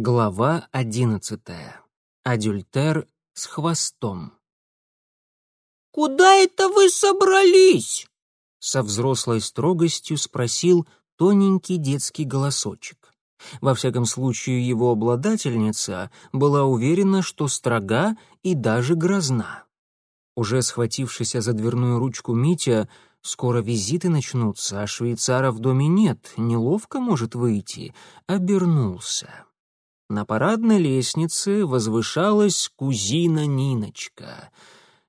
Глава одиннадцатая. Адюльтер с хвостом. «Куда это вы собрались?» Со взрослой строгостью спросил тоненький детский голосочек. Во всяком случае, его обладательница была уверена, что строга и даже грозна. Уже схватившийся за дверную ручку Митя Скоро визиты начнутся, а швейцара в доме нет, неловко может выйти. Обернулся. На парадной лестнице возвышалась кузина Ниночка.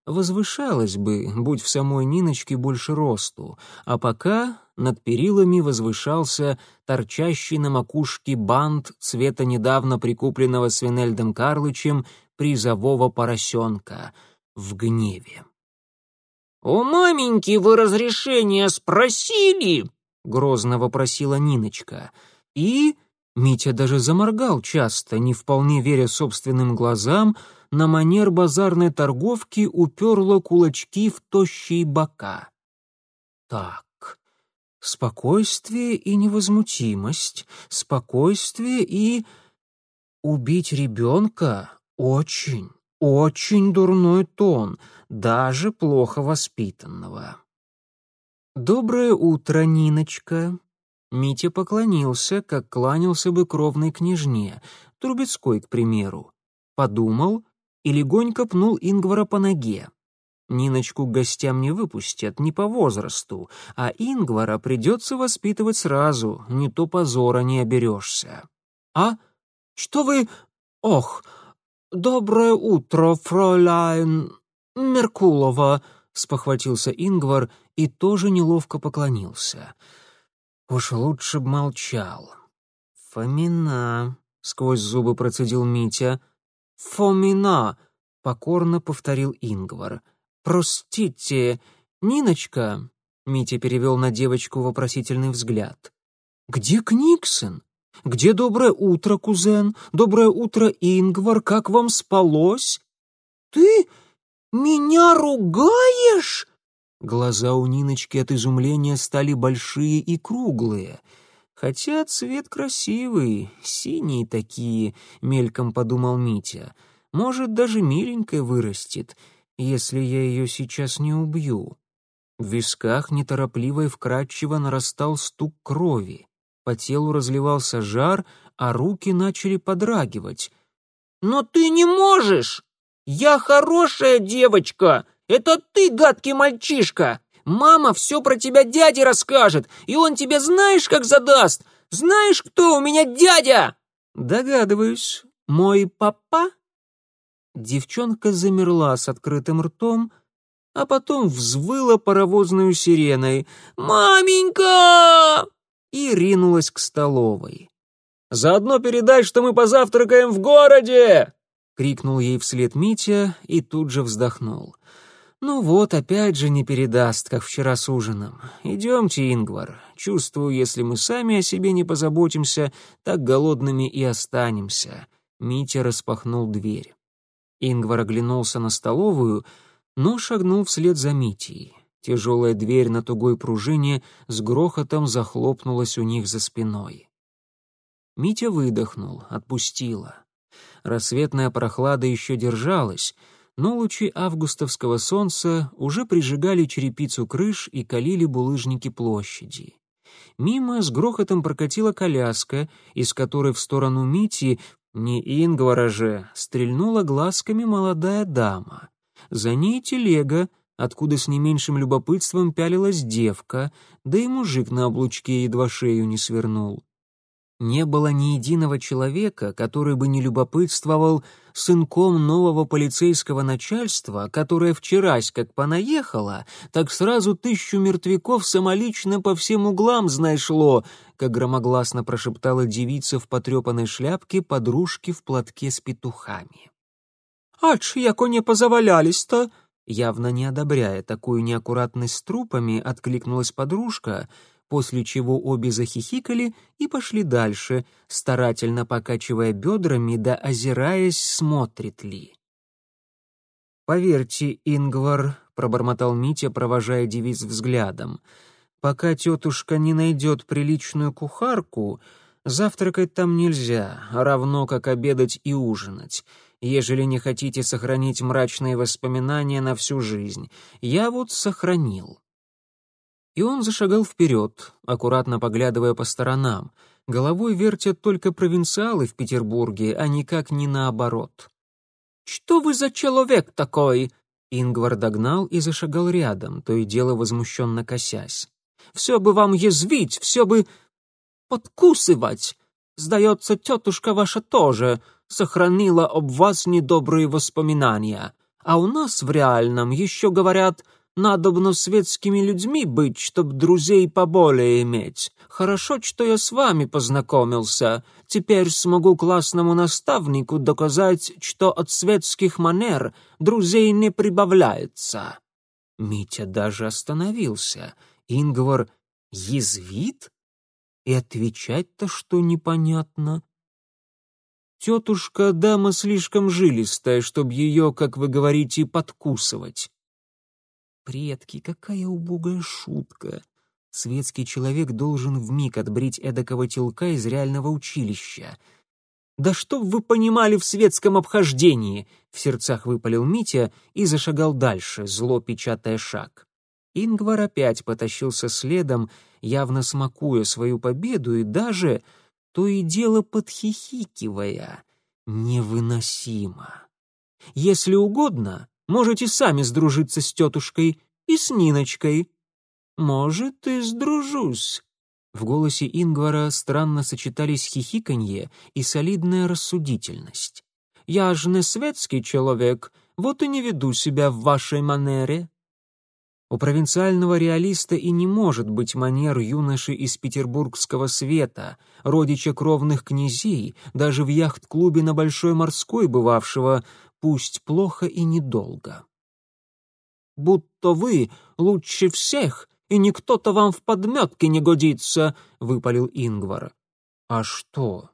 Возвышалась бы, будь в самой Ниночке больше росту, а пока над перилами возвышался торчащий на макушке бант цвета недавно прикупленного Свинельдом Карлычем призового поросенка в гневе. «У маменьки вы разрешение спросили?» — грозно вопросила Ниночка. И Митя даже заморгал часто, не вполне веря собственным глазам, на манер базарной торговки уперла кулачки в тощие бока. Так, спокойствие и невозмутимость, спокойствие и... Убить ребенка очень, очень дурной тон, даже плохо воспитанного. «Доброе утро, Ниночка!» Митя поклонился, как кланялся бы кровной княжне, Трубецкой, к примеру. Подумал и легонько пнул Ингвара по ноге. Ниночку к гостям не выпустят, не по возрасту, а Ингвара придется воспитывать сразу, не то позора не оберешься. «А? Что вы... Ох, «Доброе утро, фройляйн Меркулова», — спохватился Ингвар и тоже неловко поклонился. «Уж лучше б молчал». «Фомина», — сквозь зубы процедил Митя. «Фомина», — покорно повторил Ингвар. «Простите, Ниночка», — Митя перевел на девочку вопросительный взгляд. «Где Книксон?» Где доброе утро, кузен? Доброе утро, Ингвар, как вам спалось? Ты меня ругаешь? Глаза у Ниночки от изумления стали большие и круглые. Хотя цвет красивый, синие такие, мельком подумал Митя. Может, даже миленькая вырастет, если я ее сейчас не убью. В висках неторопливо и вкрадчиво нарастал стук крови. По телу разливался жар, а руки начали подрагивать. «Но ты не можешь! Я хорошая девочка! Это ты, гадкий мальчишка! Мама все про тебя дяде расскажет, и он тебе знаешь, как задаст! Знаешь, кто у меня дядя?» «Догадываюсь. Мой папа?» Девчонка замерла с открытым ртом, а потом взвыла паровозную сиреной. «Маменька!» и ринулась к столовой. «Заодно передай, что мы позавтракаем в городе!» — крикнул ей вслед Митя и тут же вздохнул. «Ну вот, опять же не передаст, как вчера с ужином. Идемте, Ингвар. Чувствую, если мы сами о себе не позаботимся, так голодными и останемся». Митя распахнул дверь. Ингвар оглянулся на столовую, но шагнул вслед за Митей. Тяжелая дверь на тугой пружине с грохотом захлопнулась у них за спиной. Митя выдохнул, отпустила. Рассветная прохлада еще держалась, но лучи августовского солнца уже прижигали черепицу крыш и калили булыжники площади. Мимо с грохотом прокатила коляска, из которой в сторону Мити, не Ингвара же, стрельнула глазками молодая дама. За ней телега, откуда с не меньшим любопытством пялилась девка, да и мужик на облучке едва шею не свернул. Не было ни единого человека, который бы не любопытствовал сынком нового полицейского начальства, которое вчерась как понаехало, так сразу тысячу мертвяков самолично по всем углам, знаешь, шло, как громогласно прошептала девица в потрепанной шляпке подружки в платке с петухами. «Ач, яко не позавалялись-то!» Явно не одобряя такую неаккуратность с трупами, откликнулась подружка, после чего обе захихикали и пошли дальше, старательно покачивая бедрами да озираясь, смотрит ли. «Поверьте, Ингвар», — пробормотал Митя, провожая девиц взглядом, «пока тетушка не найдет приличную кухарку, Завтракать там нельзя, равно как обедать и ужинать, ежели не хотите сохранить мрачные воспоминания на всю жизнь. Я вот сохранил». И он зашагал вперед, аккуратно поглядывая по сторонам. Головой вертят только провинциалы в Петербурге, а никак не наоборот. «Что вы за человек такой?» Ингвар догнал и зашагал рядом, то и дело возмущенно косясь. «Все бы вам язвить, все бы подкусывать. Сдается, тетушка ваша тоже сохранила об вас недобрые воспоминания. А у нас в реальном еще говорят, надобно светскими людьми быть, чтоб друзей поболее иметь. Хорошо, что я с вами познакомился. Теперь смогу классному наставнику доказать, что от светских манер друзей не прибавляется». Митя даже остановился. Ингвар язвит? И отвечать-то что непонятно. Тетушка дама слишком жилистая, чтобы ее, как вы говорите, подкусывать. Предки, какая убогая шутка. Светский человек должен вмиг отбрить эдакого телка из реального училища. «Да чтоб вы понимали в светском обхождении!» — в сердцах выпалил Митя и зашагал дальше, зло печатая шаг. Ингвар опять потащился следом, явно смакуя свою победу и даже, то и дело подхихикивая. Невыносимо. Если угодно, можете сами сдружиться с тетушкой и с Ниночкой. «Может, и сдружусь». В голосе Ингвара странно сочетались хихиканье и солидная рассудительность. «Я ж не светский человек, вот и не веду себя в вашей манере». У провинциального реалиста и не может быть манер юноши из петербургского света, родича кровных князей, даже в яхт-клубе на Большой морской бывавшего, пусть плохо и недолго. «Будто вы лучше всех и никто-то вам в подметке не годится», — выпалил Ингвар. «А что?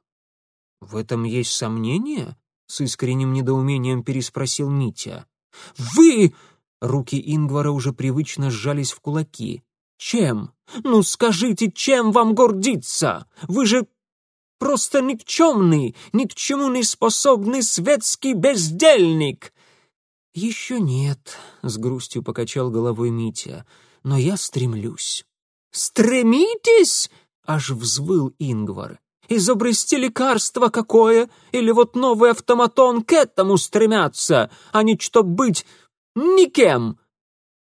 В этом есть сомнение?» — с искренним недоумением переспросил Митя. «Вы!» — руки Ингвара уже привычно сжались в кулаки. «Чем? Ну скажите, чем вам гордиться? Вы же просто никчемный, ни к чему не способный светский бездельник!» «Еще нет», — с грустью покачал головой Митя но я стремлюсь». «Стремитесь?» — аж взвыл Ингвар. «Изобрести лекарство какое? Или вот новый автоматон к этому стремятся, а не чтоб быть никем?»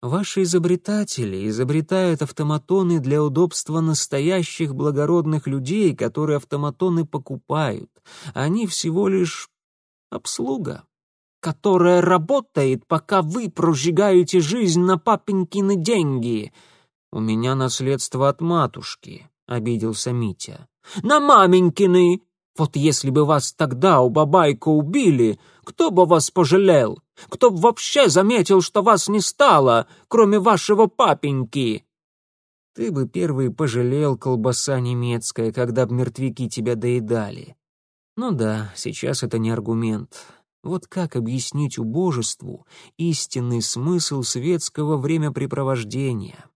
Ваши изобретатели изобретают автоматоны для удобства настоящих благородных людей, которые автоматоны покупают. Они всего лишь обслуга которая работает, пока вы прожигаете жизнь на папенькины деньги. У меня наследство от матушки, обиделся Митя. На маменькины. Вот если бы вас тогда у бабайка убили, кто бы вас пожалел? Кто бы вообще заметил, что вас не стало, кроме вашего папеньки? Ты бы первый пожалел, колбаса немецкая, когда б мертвяки тебя доедали. Ну да, сейчас это не аргумент. Вот как объяснить убожеству истинный смысл светского времяпрепровождения?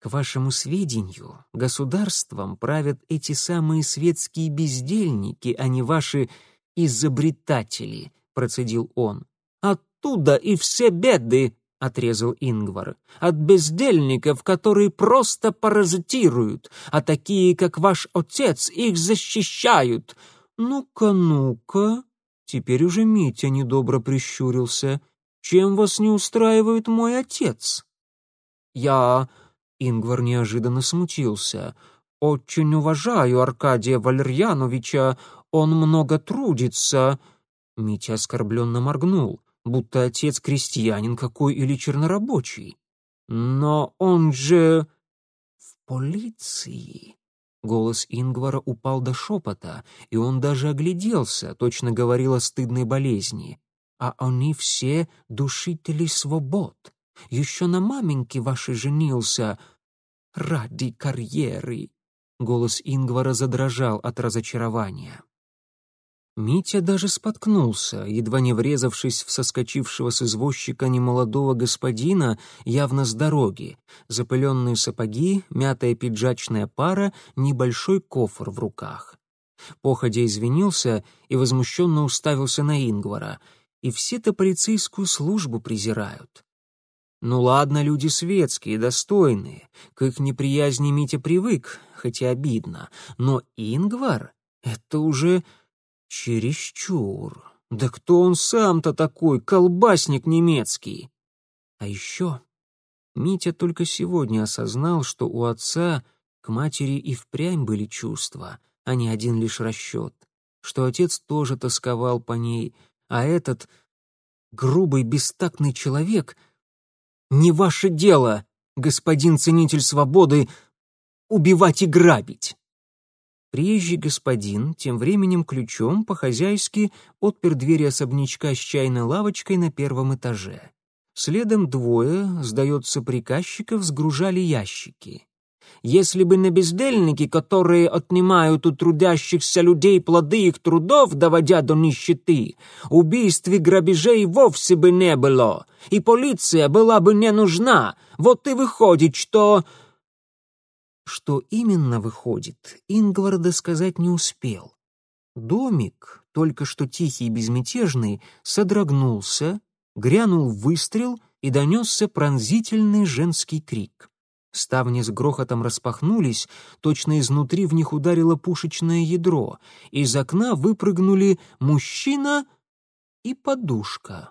К вашему сведению, государством правят эти самые светские бездельники, а не ваши изобретатели, процедил он. Оттуда и все беды, отрезал Ингвар. От бездельников, которые просто паразитируют, а такие, как ваш отец, их защищают. Ну-ка, ну-ка, Теперь уже Митя недобро прищурился. «Чем вас не устраивает мой отец?» «Я...» — Ингвар неожиданно смутился. «Очень уважаю Аркадия Валерьяновича, он много трудится». Митя оскорбленно моргнул, будто отец крестьянин какой или чернорабочий. «Но он же...» «В полиции», Голос Ингвара упал до шепота, и он даже огляделся, точно говорил о стыдной болезни. «А они все душители свобод. Еще на маменьке вашей женился. Ради карьеры!» Голос Ингвара задрожал от разочарования. Митя даже споткнулся, едва не врезавшись в соскочившего с извозчика немолодого господина явно с дороги. Запыленные сапоги, мятая пиджачная пара, небольшой кофр в руках. Походя извинился и возмущенно уставился на Ингвара. И все-то полицейскую службу презирают. Ну ладно, люди светские, достойные. К их неприязни Митя привык, хотя обидно. Но Ингвар — это уже чересчур. Да кто он сам-то такой, колбасник немецкий? А еще Митя только сегодня осознал, что у отца к матери и впрямь были чувства, а не один лишь расчет, что отец тоже тосковал по ней, а этот грубый, бестактный человек — не ваше дело, господин ценитель свободы, убивать и грабить. Приезжий господин тем временем ключом по-хозяйски отпер двери особнячка с чайной лавочкой на первом этаже. Следом двое, сдается приказчиков, сгружали ящики. Если бы не бездельники, которые отнимают у трудящихся людей плоды их трудов, доводя до нищеты, убийств и грабежей вовсе бы не было, и полиция была бы не нужна. Вот и выходит, что... Что именно выходит, Ингварда сказать не успел. Домик, только что тихий и безмятежный, содрогнулся, грянул выстрел и донесся пронзительный женский крик. Ставни с грохотом распахнулись, точно изнутри в них ударило пушечное ядро. Из окна выпрыгнули мужчина и подушка.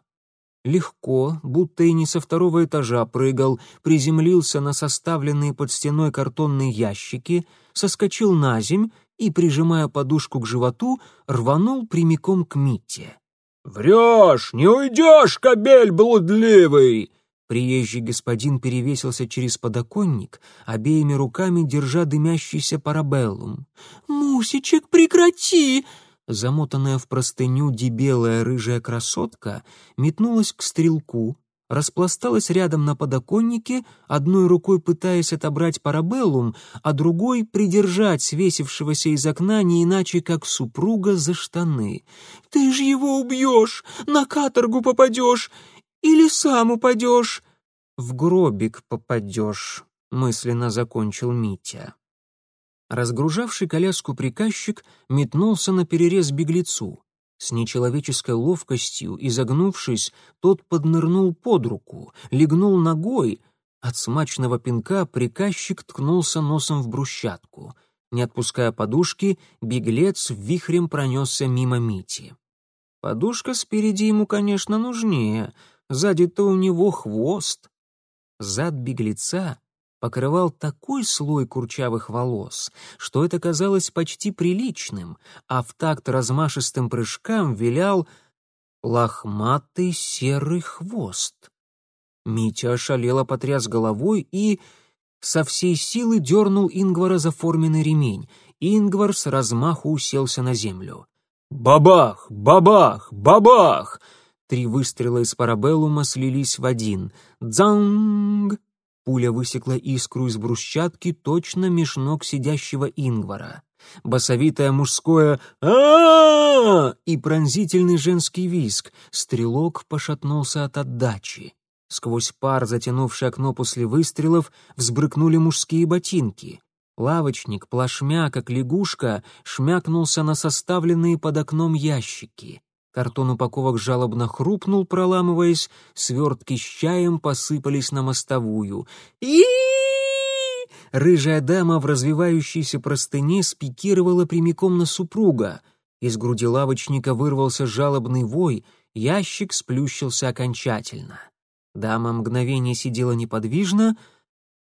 Легко, будто и не со второго этажа прыгал, приземлился на составленные под стеной картонные ящики, соскочил на земь и, прижимая подушку к животу, рванул прямиком к Мите. «Врешь! Не уйдешь, кобель блудливый!» Приезжий господин перевесился через подоконник, обеими руками держа дымящийся парабеллум. «Мусичек, прекрати!» Замотанная в простыню дебелая рыжая красотка метнулась к стрелку, распласталась рядом на подоконнике, одной рукой пытаясь отобрать парабеллум, а другой придержать свесившегося из окна не иначе, как супруга за штаны. «Ты ж его убьешь! На каторгу попадешь! Или сам упадешь?» «В гробик попадешь», — мысленно закончил Митя. Разгружавший коляску приказчик метнулся на перерез беглецу. С нечеловеческой ловкостью, изогнувшись, тот поднырнул под руку, легнул ногой. От смачного пинка приказчик ткнулся носом в брусчатку. Не отпуская подушки, беглец вихрем пронесся мимо Мити. Подушка спереди ему, конечно, нужнее — Сзади-то у него хвост. Зад беглеца покрывал такой слой курчавых волос, что это казалось почти приличным, а в такт размашистым прыжкам вилял лохматый серый хвост. Митя ошалело потряс головой и со всей силы дернул Ингвара за форменный ремень. Ингвар с размаху уселся на землю. «Бабах! Бабах! Бабах!» Три выстрела из парабеллума слились в один. «Дзанг!» Пуля высекла искру из брусчатки точно меж ног сидящего Ингвара. Басовитое мужское а, и пронзительный женский виск. Стрелок пошатнулся от отдачи. Сквозь пар, затянувший окно после выстрелов, взбрыкнули мужские ботинки. Лавочник, плашмя, как лягушка, шмякнулся на составленные под окном ящики. Картон упаковок жалобно хрупнул, проламываясь, свертки с чаем посыпались на мостовую. и Рыжая дама в развивающейся простыне спикировала прямиком на супруга. Из груди лавочника вырвался жалобный вой, ящик сплющился окончательно. Дама мгновение сидела неподвижно,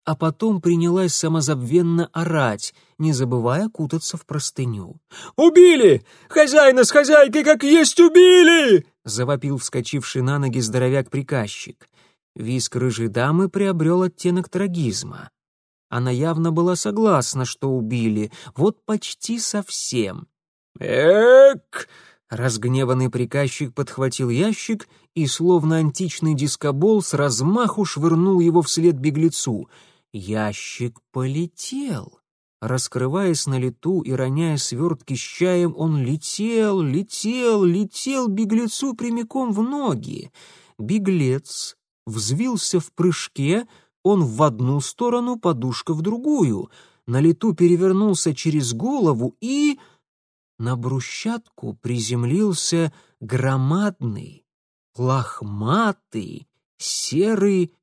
а потом принялась самозабвенно орать, не забывая кутаться в простыню. «Убили! Хозяина с хозяйкой как есть убили!» — завопил вскочивший на ноги здоровяк-приказчик. Виск рыжей дамы приобрел оттенок трагизма. Она явно была согласна, что убили, вот почти совсем. «Эк!» Разгневанный приказчик подхватил ящик и, словно античный дискобол, с размаху швырнул его вслед беглецу — Ящик полетел. Раскрываясь на лету и роняя свертки с чаем, он летел, летел, летел беглецу прямиком в ноги. Беглец взвился в прыжке, он в одну сторону, подушка в другую. На лету перевернулся через голову и... на брусчатку приземлился громадный, лохматый, серый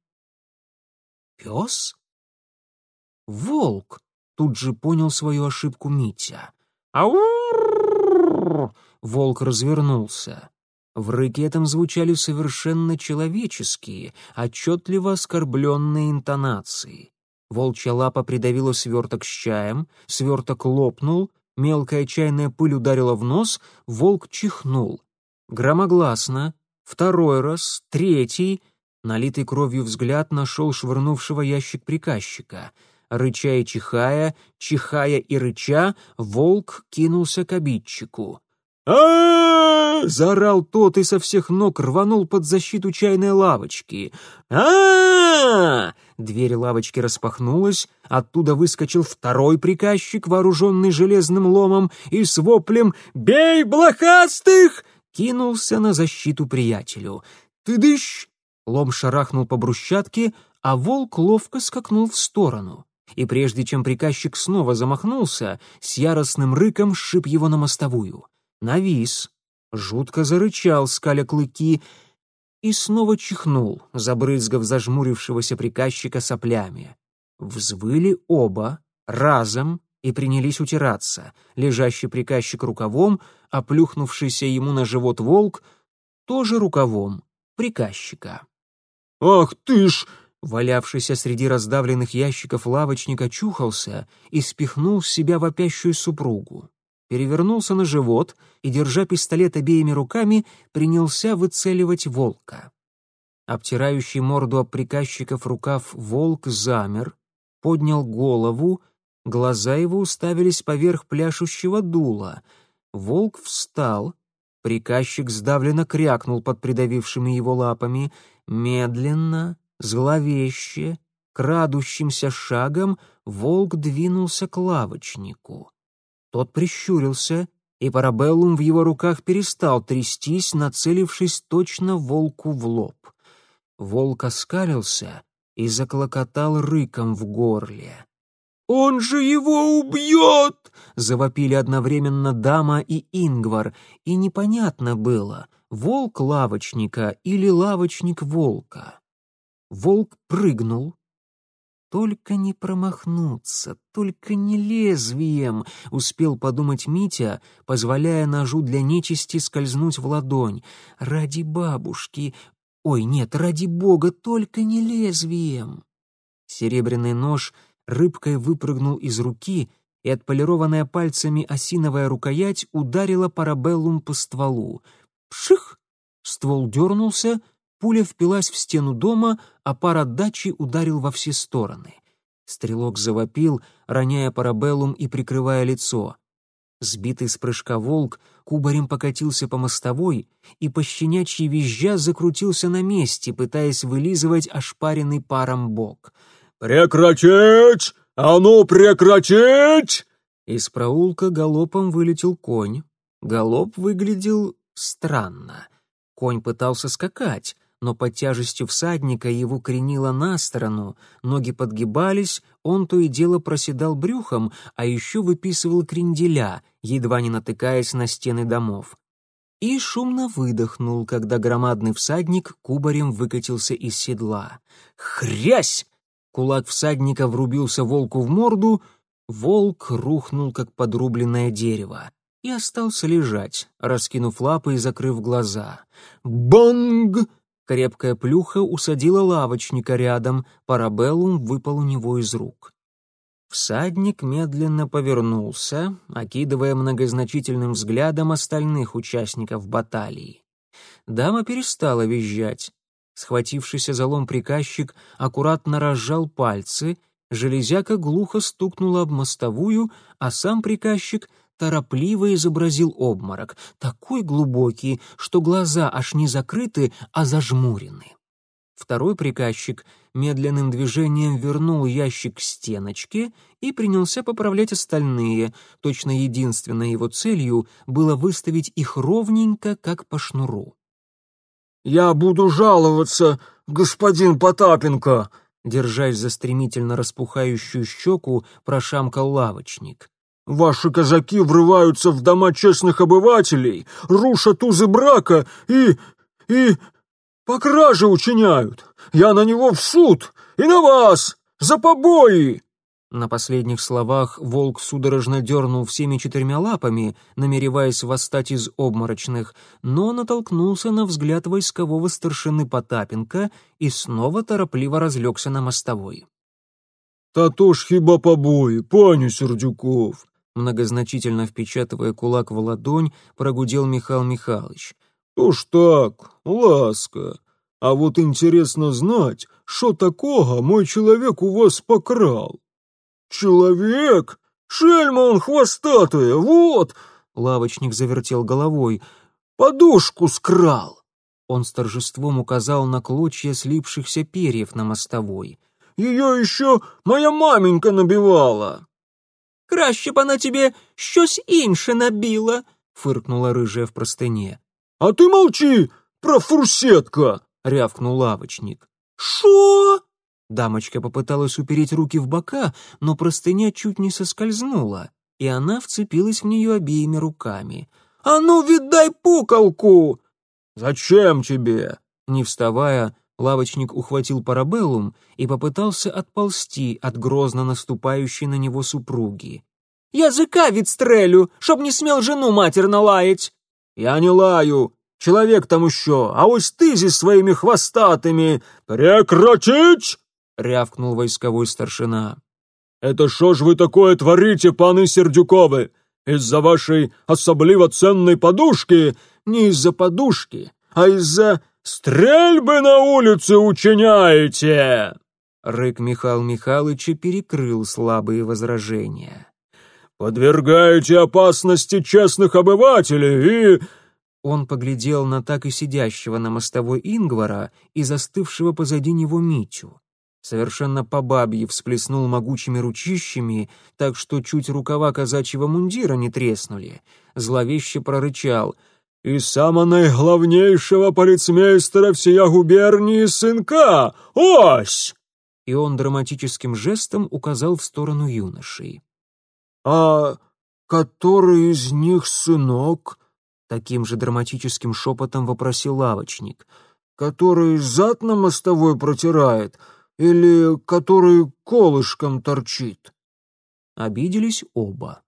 пес? Волк, тут же понял свою ошибку Митя. «Ау!» Волк развернулся. В рыке этом звучали совершенно человеческие, отчетливо оскорбленные интонации. Волчья лапа придавила сверток с чаем, сверток лопнул, мелкая чайная пыль ударила в нос, волк чихнул. Громогласно, второй раз, третий, налитый кровью взгляд нашел швырнувшего ящик приказчика. Рыча и чихая, чихая и рыча, волк кинулся к обидчику а заорал тот и со всех ног рванул под защиту чайной лавочки. а Дверь лавочки распахнулась, оттуда выскочил второй приказчик, вооруженный железным ломом, и с воплем «Бей блохастых!» кинулся на защиту приятелю. «Ты дышь!» Лом шарахнул по брусчатке, а волк ловко скакнул в сторону. И прежде чем приказчик снова замахнулся, с яростным рыком сшиб его на мостовую навис, жутко зарычал, скаля клыки, и снова чихнул, забрызгав зажмурившегося приказчика соплями. Взвыли оба, разом, и принялись утираться. Лежащий приказчик рукавом, оплюхнувшийся ему на живот волк, тоже рукавом приказчика. «Ах ты ж!» Валявшийся среди раздавленных ящиков лавочник очухался и спихнул с себя вопящую супругу перевернулся на живот и, держа пистолет обеими руками, принялся выцеливать волка. Обтирающий морду об приказчиков рукав волк замер, поднял голову, глаза его уставились поверх пляшущего дула. Волк встал, приказчик сдавленно крякнул под придавившими его лапами, медленно, зловеще, крадущимся шагом волк двинулся к лавочнику. Тот прищурился, и парабеллум в его руках перестал трястись, нацелившись точно волку в лоб. Волк оскалился и заклокотал рыком в горле. «Он же его убьет!» — завопили одновременно дама и Ингвар, и непонятно было, волк лавочника или лавочник волка. Волк прыгнул, только не промахнуться, только не лезвием, успел подумать Митя, позволяя ножу для нечисти скользнуть в ладонь. Ради бабушки. Ой, нет, ради бога, только не лезвием. Серебряный нож рыбкой выпрыгнул из руки, и отполированная пальцами осиновая рукоять ударила парабеллум по стволу. Пших! Ствол дернулся, Пуля впилась в стену дома, а пар отдачи ударил во все стороны. Стрелок завопил, роняя парабеллум и прикрывая лицо. Сбитый с прыжка волк кубарем покатился по мостовой и по щенячьи визжа закрутился на месте, пытаясь вылизывать ошпаренный паром бок. «Прекратить! А ну, прекратить!» Из проулка галопом вылетел конь. Галоп выглядел странно. Конь пытался скакать, но под тяжестью всадника его кренило на сторону, ноги подгибались, он то и дело проседал брюхом, а еще выписывал кренделя, едва не натыкаясь на стены домов. И шумно выдохнул, когда громадный всадник кубарем выкатился из седла. «Хрясь!» Кулак всадника врубился волку в морду, волк рухнул, как подрубленное дерево, и остался лежать, раскинув лапы и закрыв глаза. «Бонг!» Крепкая плюха усадила лавочника рядом, парабеллум выпал у него из рук. Всадник медленно повернулся, окидывая многозначительным взглядом остальных участников баталии. Дама перестала визжать. Схватившийся за лом приказчик аккуратно разжал пальцы, железяка глухо стукнула об мостовую, а сам приказчик торопливо изобразил обморок, такой глубокий, что глаза аж не закрыты, а зажмурены. Второй приказчик медленным движением вернул ящик к стеночке и принялся поправлять остальные. Точно единственной его целью было выставить их ровненько, как по шнуру. «Я буду жаловаться, господин Потапенко!» Держась за стремительно распухающую щеку, прошамкал лавочник. Ваши казаки врываются в дома честных обывателей, рушат узы брака и... и... по краже учиняют. Я на него в суд и на вас за побои!» На последних словах волк судорожно дернул всеми четырьмя лапами, намереваясь восстать из обморочных, но натолкнулся на взгляд войскового старшины Потапенко и снова торопливо разлегся на мостовой. «Та то ж хіба побои, пані Сердюков!» Многозначительно впечатывая кулак в ладонь, прогудел Михаил Михайлович. «То ж так, ласка. А вот интересно знать, что такого мой человек у вас покрал?» «Человек? Шельма он хвостатая, вот!» Лавочник завертел головой. «Подушку скрал!» Он с торжеством указал на клочья слипшихся перьев на мостовой. «Ее еще моя маменька набивала!» Краще б она тебе щось інше набила, фыркнула рыжая в простыне. А ты молчи, профурсетка, рявкнул лавочник. Шо? Дамочка попыталась упереть руки в бока, но простыня чуть не соскользнула, и она вцепилась в нее обеими руками. «А ну, видай пукалку!» «Зачем тебе?» Не вставая, лавочник ухватил парабеллум и попытался отползти от грозно наступающей на него супруги. «Языка відстрелю, чтоб не смел жену матерно лаять!» «Я не лаю! Человек там еще, а ось ты зі своими хвостатыми! Прекратить!» — рявкнул войсковой старшина. «Это что ж вы такое творите, паны Сердюковы? Из-за вашей особливо ценной подушки? Не из-за подушки, а из-за «Стрельбы на улице учиняете!» Рык Михаил Михайловича перекрыл слабые возражения. «Подвергаете опасности честных обывателей и...» Он поглядел на так и сидящего на мостовой Ингвара и застывшего позади него Митю. Совершенно по бабье всплеснул могучими ручищами, так что чуть рукава казачьего мундира не треснули. Зловеще прорычал — и сама найглавнейшего полицмейстера всея губернии сынка, ось!» И он драматическим жестом указал в сторону юношей. «А который из них сынок?» Таким же драматическим шепотом вопросил лавочник. «Который зад на мостовой протирает или который колышком торчит?» Обиделись оба.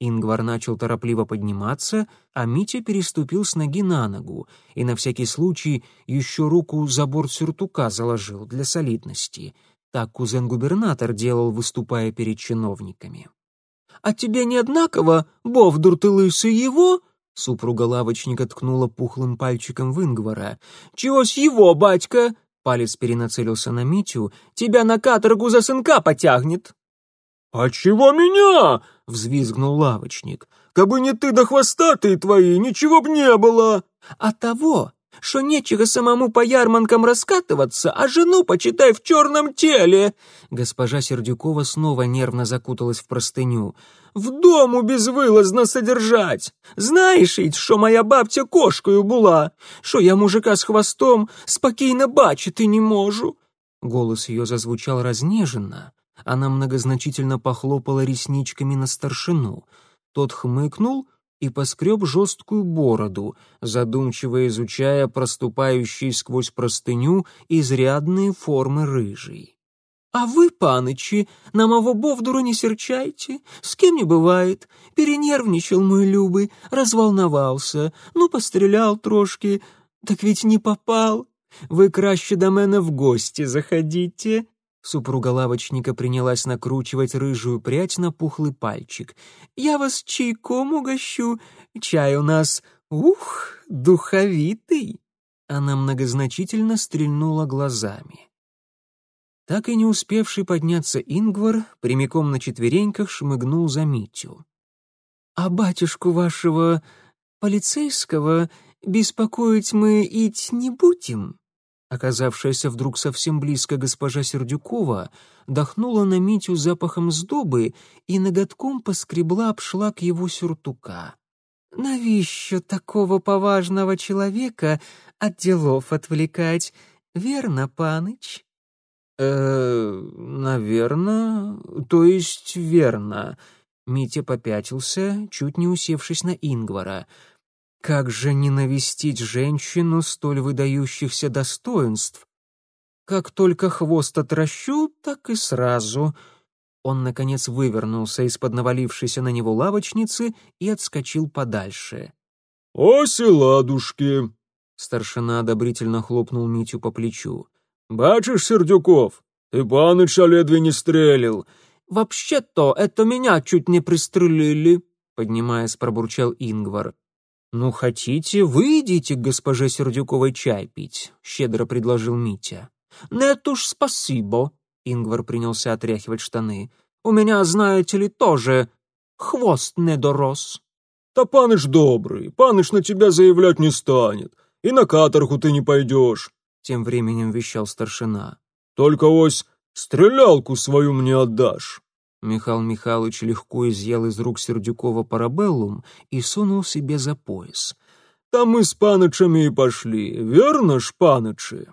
Ингвар начал торопливо подниматься, а Митя переступил с ноги на ногу и на всякий случай еще руку за борт сюртука заложил для солидности. Так кузен-губернатор делал, выступая перед чиновниками. «А тебе не однаково, Бовдур ты лысый его?» Супруга лавочника ткнула пухлым пальчиком в Ингвара. «Чего с его, батька?» Палец перенацелился на Митю. «Тебя на каторгу за сынка потягнет!» «А чего меня?» — взвизгнул лавочник. «Кабы не ты да хвостатые твои, ничего б не было!» «А того, что нечего самому по ярманкам раскатываться, а жену почитай в черном теле!» Госпожа Сердюкова снова нервно закуталась в простыню. «В дому безвылазно содержать! Знаешь ведь, что моя бабтя кошкою была, что я мужика с хвостом спокойно бачить и не можу!» Голос ее зазвучал разнеженно, она многозначительно похлопала ресничками на старшину. Тот хмыкнул и поскреб жесткую бороду, задумчиво изучая проступающие сквозь простыню изрядные формы рыжей. «А вы, панычи, на моего Бовдура не серчайте, с кем не бывает. Перенервничал мой Любый, разволновался, ну, пострелял трошки, так ведь не попал. Вы краще до мене в гости заходите». Супруга лавочника принялась накручивать рыжую прядь на пухлый пальчик. «Я вас чайком угощу. Чай у нас, ух, духовитый!» Она многозначительно стрельнула глазами. Так и не успевший подняться Ингвар прямиком на четвереньках шмыгнул за Митю. «А батюшку вашего полицейского беспокоить мы ить не будем?» Оказавшаяся вдруг совсем близко госпожа Сердюкова дохнула на Митю запахом сдобы и ноготком поскребла обшлак его сюртука. «Навіщо такого поважного человека от делов отвлекать? Верно, паныч?» «Э, наверно, то есть верно», Митя попятился, чуть не усевшись на Ингвара. Как же не навестить женщину столь выдающихся достоинств? Как только хвост отращу, так и сразу. Он, наконец, вывернулся из-под навалившейся на него лавочницы и отскочил подальше. «Оси ладушки!» Старшина одобрительно хлопнул Митю по плечу. «Бачишь, Сердюков, ты паныча ледве не стрелил». «Вообще-то это меня чуть не пристрелили», — поднимаясь, пробурчал Ингвар. «Ну, хотите, вы идите к госпоже Сердюковой чай пить», — щедро предложил Митя. «Нет уж, спасибо», — Ингвар принялся отряхивать штаны. «У меня, знаете ли, тоже хвост не дорос». «Да паныч добрый, паныч на тебя заявлять не станет, и на каторгу ты не пойдешь», — тем временем вещал старшина. «Только ось стрелялку свою мне отдашь». Михаил Михайлович легко изъял из рук Сердюкова парабеллум и сунул себе за пояс. «Там мы с панычами и пошли, верно ж, панычи?»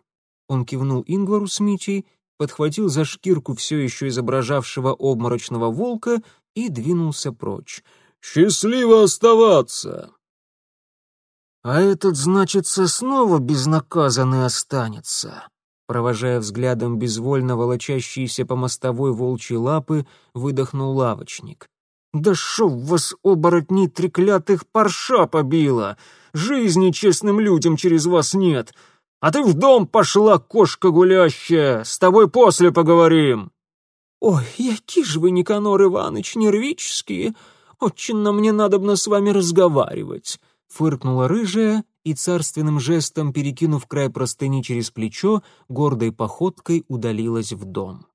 Он кивнул Ингвару с Митей, подхватил за шкирку все еще изображавшего обморочного волка и двинулся прочь. «Счастливо оставаться!» «А этот, значится, снова безнаказанный останется», провожая взглядом безвольно волочащиеся по мостовой волчьи лапы, выдохнул лавочник. «Да шо вас, оборотни треклятых, парша побила! Жизни честным людям через вас нет! А ты в дом пошла, кошка гулящая! С тобой после поговорим!» «Ой, яки ж вы, Никанор Иваныч, нервические! Очень нам мне надобно с вами разговаривать!» Фыркнула рыжая и царственным жестом, перекинув край простыни через плечо, гордой походкой удалилась в дом.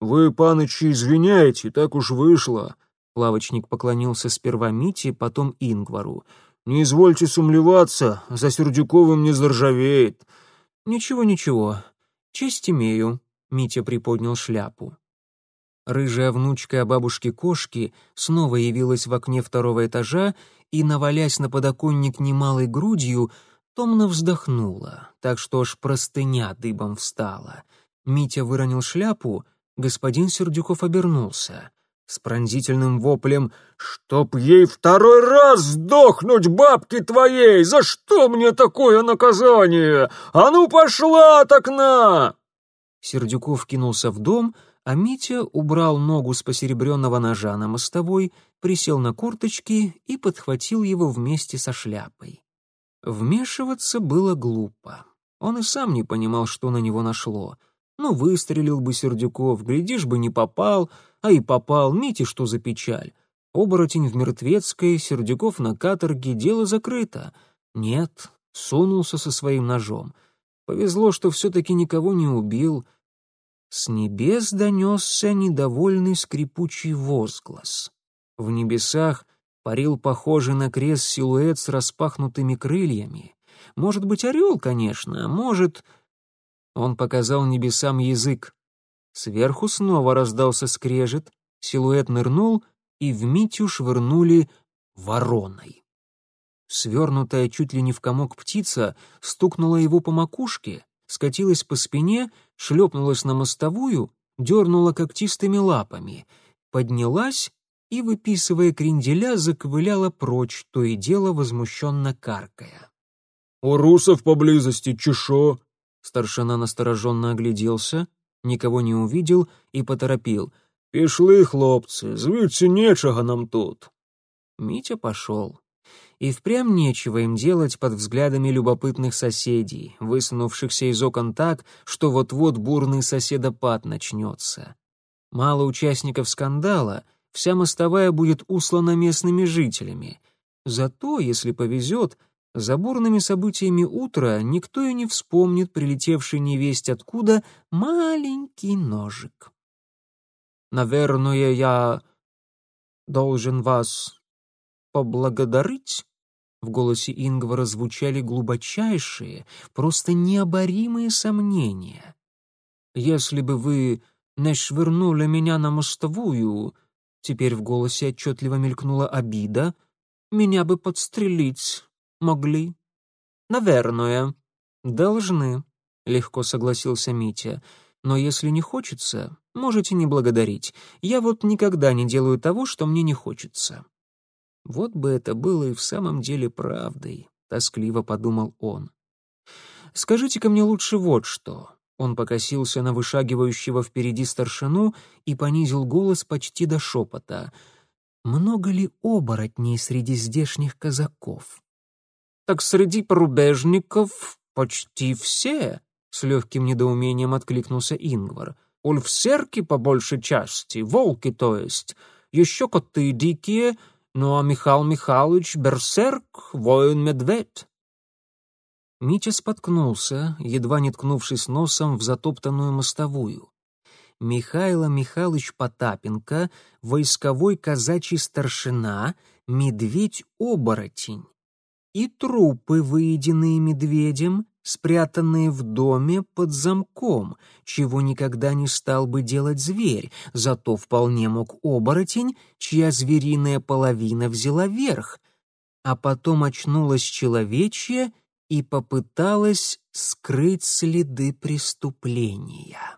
«Вы, панычи, извиняйте, так уж вышло», Лавочник поклонился сперва Мите, потом Ингвару. «Не извольте сумлеваться, за Сердюковым не заржавеет». «Ничего, ничего. Честь имею», — Митя приподнял шляпу. Рыжая внучка бабушки-кошки снова явилась в окне второго этажа и, навалясь на подоконник немалой грудью, томно вздохнула, так что аж простыня дыбом встала. Митя выронил шляпу, господин Сердюков обернулся. С пронзительным воплем «Чтоб ей второй раз сдохнуть, бабки твоей! За что мне такое наказание? А ну пошла от окна!» Сердюков кинулся в дом — а Митя убрал ногу с посеребренного ножа на мостовой, присел на курточки и подхватил его вместе со шляпой. Вмешиваться было глупо. Он и сам не понимал, что на него нашло. Ну, выстрелил бы Сердюков, глядишь бы, не попал, а и попал, Мите что за печаль. Оборотень в мертвецкой, Сердюков на каторге, дело закрыто. Нет, сунулся со своим ножом. Повезло, что все-таки никого не убил — с небес донесся недовольный скрипучий возглас. В небесах парил похожий на крест силуэт с распахнутыми крыльями. Может быть, орел, конечно, а может... Он показал небесам язык. Сверху снова раздался скрежет, силуэт нырнул, и в Митю швырнули вороной. Свернутая чуть ли не в комок птица стукнула его по макушке, скатилась по спине, шлепнулась на мостовую, дернула когтистыми лапами, поднялась и, выписывая кренделя, заковыляла прочь, то и дело возмущенно каркая. «У русов поблизости чешо!» Старшина настороженно огляделся, никого не увидел и поторопил. «Пішли, хлопцы, звідси нечего нам тут!» Митя пошел. И впрямь нечего им делать под взглядами любопытных соседей, высунувшихся из окон так, что вот-вот бурный соседопад начнется. Мало участников скандала, вся мостовая будет услана местными жителями. Зато, если повезет, за бурными событиями утра никто и не вспомнит прилетевший невесть откуда маленький ножик. «Наверное, я должен вас поблагодарить?» В голосе Ингвара звучали глубочайшие, просто необоримые сомнения. «Если бы вы не швырнули меня на мостовую...» Теперь в голосе отчетливо мелькнула обида. «Меня бы подстрелить могли». «Наверное». «Должны», — легко согласился Митя. Но если не хочется, можете не благодарить. Я вот никогда не делаю того, что мне не хочется». Вот бы это было и в самом деле правдой, тоскливо подумал он. Скажите-ка мне лучше вот что. Он покосился на вышагивающего впереди старшину и понизил голос почти до шепота. Много ли оборотней среди здешних казаков? Так среди порубежников почти все, с легким недоумением откликнулся Ингвар. Ульфсерки по большей части, волки то есть, еще коты дикие — ну а Михаил Михайлович — берсерк, воин-медведь. Митя споткнулся, едва не ткнувшись носом в затоптанную мостовую. Михайло Михайлович Потапенко, войсковой казачий старшина, медведь-оборотень. И трупы, выеденные медведем, спрятанные в доме под замком, чего никогда не стал бы делать зверь, зато вполне мог оборотень, чья звериная половина взяла верх, а потом очнулась человечья и попыталась скрыть следы преступления.